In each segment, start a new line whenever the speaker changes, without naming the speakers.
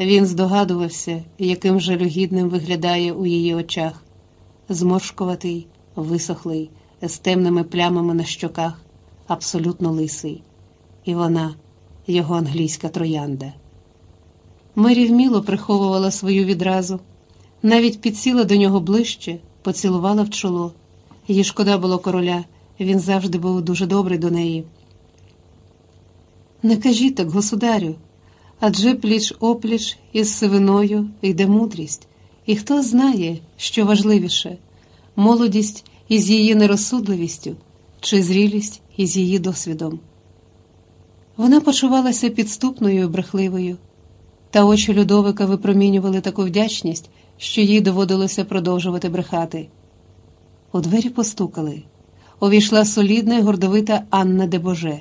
Він здогадувався, яким жалюгідним виглядає у її очах зморшкуватий, висохлий, з темними плямами на щоках, абсолютно лисий. І вона, його англійська троянда. Мері вміло приховувала свою відразу, навіть підсіла до нього ближче, поцілувала в чоло. Їй шкода було короля, він завжди був дуже добрий до неї. Не кажіть так, государю, адже пліч опліч із сивиною йде мудрість, і хто знає, що важливіше молодість із її нерозсудливістю чи зрілість із її досвідом. Вона почувалася підступною і брехливою, та очі Людовика випромінювали таку вдячність, що їй доводилося продовжувати брехати. У двері постукали. Увійшла солідна й гордовита Анна Дебоже.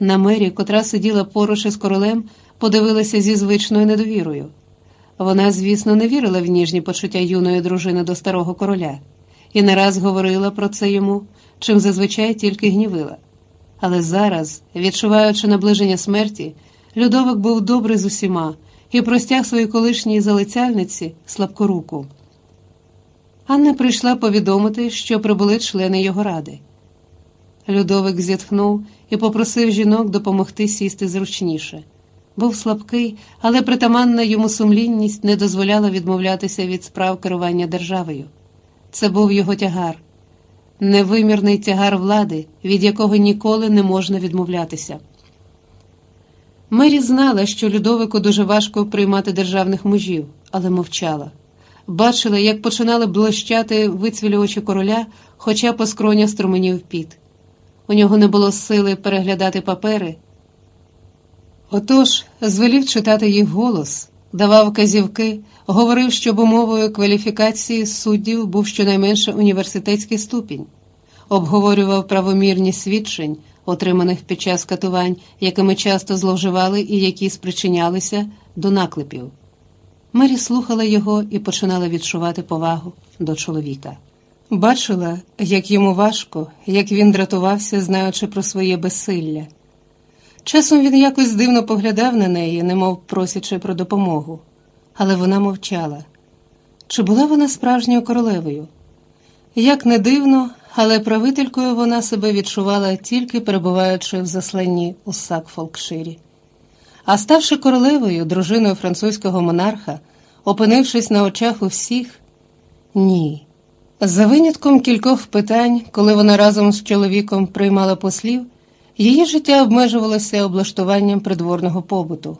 На мері, котра сиділа поруч із королем, подивилася зі звичною недовірою. Вона, звісно, не вірила в ніжні почуття юної дружини до старого короля і не раз говорила про це йому, чим зазвичай тільки гнівила. Але зараз, відчуваючи наближення смерті, Людовик був добрий з усіма і простяг своїй колишній залицяльниці слабкоруку. Анна прийшла повідомити, що прибули члени його ради. Людовик зітхнув і попросив жінок допомогти сісти зручніше. Був слабкий, але притаманна йому сумлінність не дозволяла відмовлятися від справ керування державою. Це був його тягар, невимірний тягар влади, від якого ніколи не можна відмовлятися. Мері знала, що Людовику дуже важко приймати державних мужів, але мовчала. Бачила, як починали блищати вицвілі очі короля, хоча по скроня струменів піт. У нього не було сили переглядати папери. Отож звелів читати їх голос, давав казівки, говорив, щоб умовою кваліфікації суддів був щонайменше університетський ступінь, обговорював правомірність свідчень, отриманих під час катувань, якими часто зловживали і які спричинялися до наклепів. Мері слухала його і починала відчувати повагу до чоловіка. Бачила, як йому важко, як він дратувався, знаючи про своє безсилля. Часом він якось дивно поглядав на неї, немов просячи про допомогу, але вона мовчала. Чи була вона справжньою королевою? Як не дивно, але правителькою вона себе відчувала тільки перебуваючи в засланні у Сакфолкширі. А ставши королевою, дружиною французького монарха, опинившись на очах у всіх, ні. За винятком кількох питань, коли вона разом з чоловіком приймала послів, її життя обмежувалося облаштуванням придворного побуту.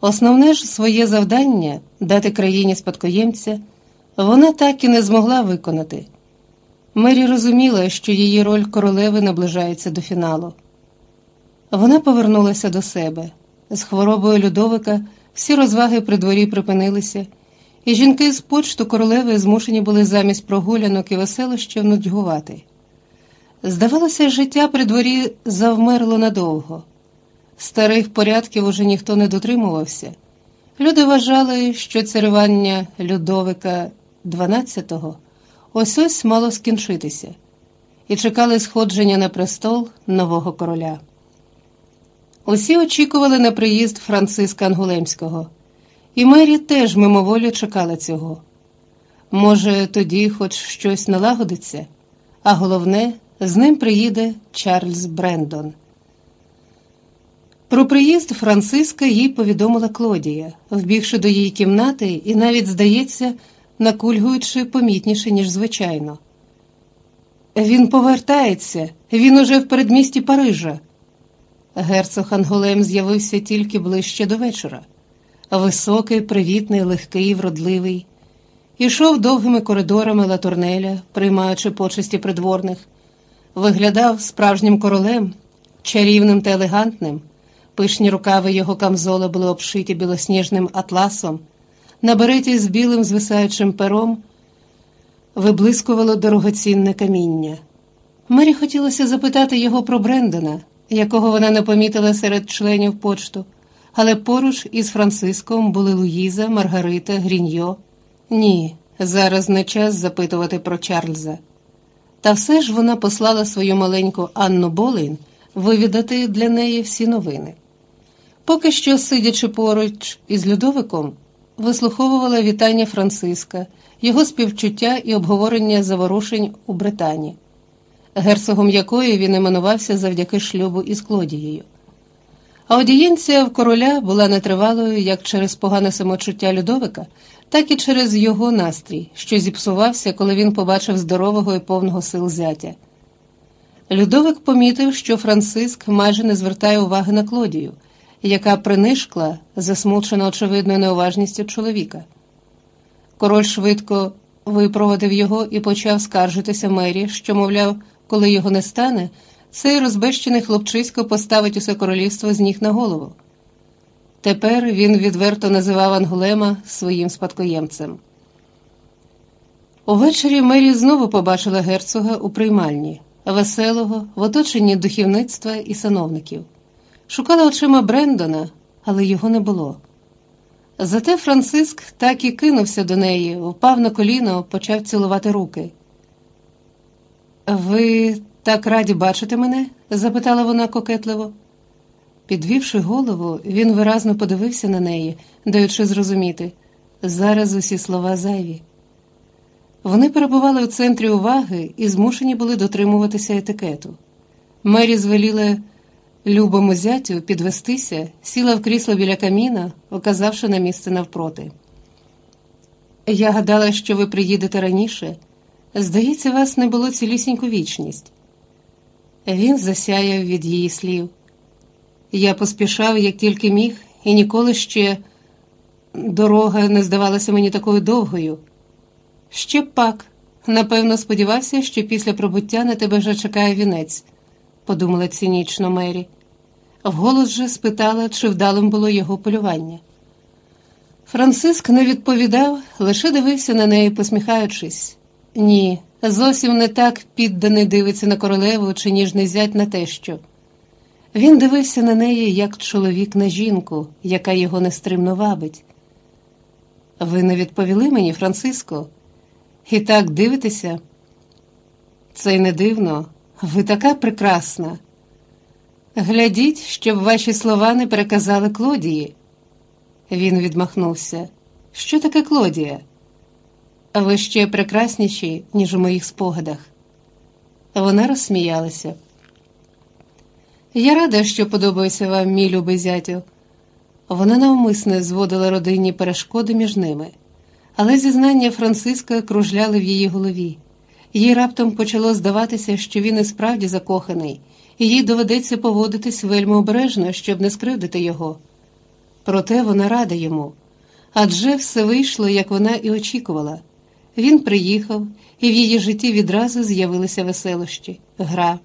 Основне ж своє завдання дати країні спадкоємця, вона так і не змогла виконати. Мері розуміла, що її роль королеви наближається до фіналу. Вона повернулася до себе. З хворобою Людовика всі розваги при дворі припинилися, і жінки з почту королеви змушені були замість прогулянок і веселощів нудьгувати. Здавалося, життя при дворі завмерло надовго. Старих порядків уже ніхто не дотримувався. Люди вважали, що царювання Людовика XII ось ось мало скінчитися, і чекали сходження на престол нового короля. Усі очікували на приїзд Франциска Ангулемського, і Мері теж мимоволі чекала цього. Може, тоді хоч щось налагодиться, а головне, з ним приїде Чарльз Брендон. Про приїзд Франциска їй повідомила Клодія, вбігши до її кімнати і навіть, здається, накульгуючи помітніше, ніж звичайно. Він повертається, він уже в передмісті Парижа. Герцог Анголем з'явився тільки ближче до вечора. Високий, привітний, легкий, вродливий. Ішов довгими коридорами латурнеля, приймаючи почесті придворних, виглядав справжнім королем, чарівним та елегантним. Пишні рукави його камзола були обшиті білосніжним атласом, набериті з білим звисаючим пером, виблискувало дорогоцінне каміння. Мері хотілося запитати його про Брендона, якого вона не помітила серед членів почту, але поруч із Франциском були Луїза, Маргарита, Гріньо. Ні, зараз не час запитувати про Чарльза. Та все ж вона послала свою маленьку Анну Болейн вивідати для неї всі новини. Поки що, сидячи поруч із Людовиком, вислуховувала вітання Франциска, його співчуття і обговорення заворушень у Британії, герцогом якої він іменувався завдяки шлюбу із Клодією. Аудієнція в короля була нетривалою як через погане самочуття Людовика, так і через його настрій, що зіпсувався, коли він побачив здорового і повного сил зятя. Людовик помітив, що Франциск майже не звертає уваги на Клодію, яка принишкла, засмучена очевидною неуважністю чоловіка. Король швидко випроводив його і почав скаржитися мері, що, мовляв, коли його не стане, цей розбещений хлопчисько поставить усе королівство з ніг на голову. Тепер він відверто називав Ангулема своїм спадкоємцем. Увечері Мері знову побачила герцога у приймальні, веселого, в оточенні духівництва і сановників. Шукала очима Брендона, але його не було. Зате Франциск так і кинувся до неї, впав на коліно, почав цілувати руки. Ви так раді бачити мене? запитала вона кокетливо. Підвівши голову, він виразно подивився на неї, даючи зрозуміти зараз усі слова зайві. Вони перебували у центрі уваги і змушені були дотримуватися етикету. Мері звеліла любому зятю підвестися, сіла в крісло біля каміна, оказавши на місце навпроти. Я гадала, що ви приїдете раніше. Здається, вас не було цілісіньку вічність. Він засяяв від її слів. Я поспішав, як тільки міг, і ніколи ще дорога не здавалася мені такою довгою. Ще пак, напевно, сподівався, що після пробуття на тебе вже чекає вінець, подумала цинічно Мері. Вголос же спитала, чи вдалим було його полювання. Франциск не відповідав, лише дивився на неї, посміхаючись. Ні, зовсім не так підданий дивиться на королеву чи ніжний зять на те, що. Він дивився на неї, як чоловік на жінку, яка його нестримно вабить. Ви не відповіли мені, Франциско, і так дивитеся? Це й не дивно, ви така прекрасна. Глядіть, щоб ваші слова не переказали Клодії. Він відмахнувся. Що таке Клодія? Ви ще прекрасніші, ніж у моїх спогадах. Вона розсміялася. Я рада, що подобається вам, мій любий зятю. Вона навмисне зводила родинні перешкоди між ними, але зізнання Франциска кружляли в її голові. Їй раптом почало здаватися, що він і справді закоханий, і їй доведеться поводитись вельми обережно, щоб не скривдити його. Проте вона рада йому. Адже все вийшло, як вона і очікувала. Він приїхав, і в її житті відразу з'явилися веселощі, гра.